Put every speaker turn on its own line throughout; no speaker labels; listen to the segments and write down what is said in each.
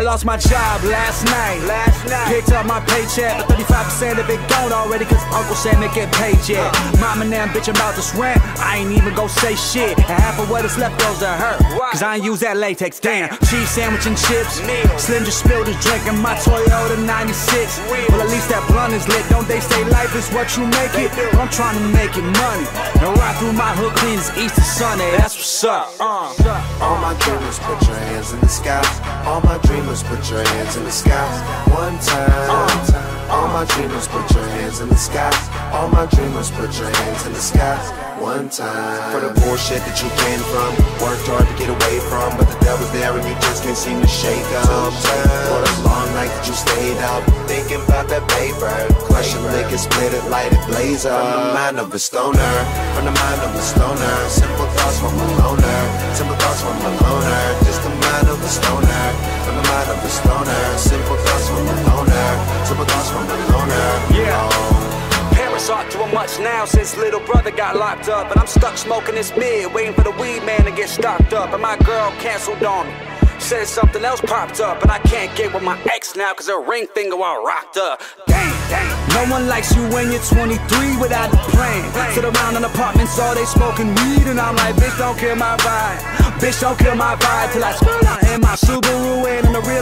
lost my job last night.
Last night.
Picked up my paycheck, but 35% of it gone already, cause Uncle said they get paid yet. Mom and them bitching about this rent, I ain't even go say shit. And half of what is left goes to her, cause I ain't use that latex. Damn, cheese sandwich and chips. Slim just spilled his drink in my Toyota 96. Well, at least that blunt is lit. Don't they say life is what you make it? But I'm trying to make it money. And ride through my hood clean as Easter Sunday. That's what's up. Uh.
All my dreamers, put your hands in the sky. All my dreamers, put your hands in the sky. One time. All my dreamers, put your hands in the sky. All my dreamers, put your hands in the sky. One time. For the bullshit that you came from, worked hard to get away from, but the devil's there and you just can't seem to shake up. For the long night that you stayed up, thinking about that paper. Crush lick it, split it, light it, blaze up. From the mind of a stoner, from the mind of a stoner. Simple thoughts from a loner, simple thoughts from a loner. Mind of a stoner. Simple thoughts from a loner, simple thoughts from a loner.
Yeah. Parents aren't doing much now since little brother got locked up. And I'm stuck smoking this mid, waiting for the weed man to get stocked up. And my girl canceled on me. Said something else popped up, and I can't get with my ex now, cause her ring finger all rocked up. Dang, dang. No one likes you when you're 23 without a plan. Sit around in apartments all day smoking weed, and I'm like, bitch, don't kill my vibe. Bitch, don't kill my vibe till I spill out in my Subaru, and in the rear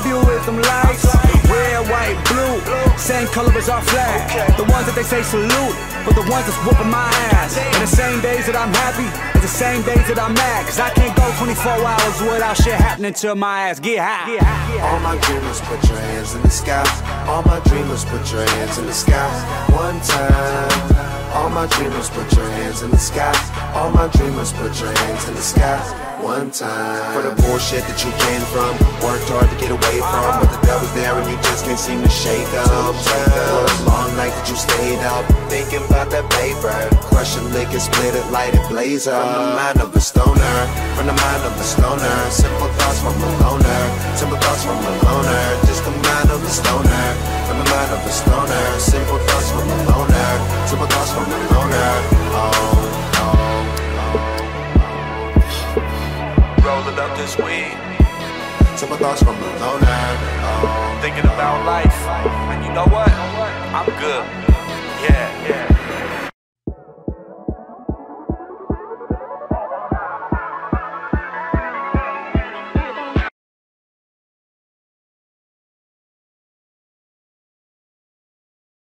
color as our flag. The ones that they say salute, but the ones that's whooping my ass. And the same days that I'm happy, is the same days that I'm mad. Cause I can't go 24 hours without shit happening to my ass. Get high. Get high.
All my dreamers, put your hands in the sky. All my dreamers, put your hands in the sky. One time. All my dreamers, put your hands in the sky. All my dreamers, put your hands in the sky. One time. For the bullshit that you came from, worked hard to get away from, but the devil's there and you just can't seem to shake up. For long night that you stayed up, thinking about that paper. Crush it, lick it, split it, light it, blaze up. From the mind of a stoner, from the mind of a stoner. Simple thoughts from a loner, simple thoughts from a loner. Just the mind of a stoner, from the mind of a stoner. Simple thoughts from a loner, simple thoughts from a loner. Oh,
this weed.
Thoughts from a um,
Thinking about life, and you know what? I'm good. Yeah, yeah.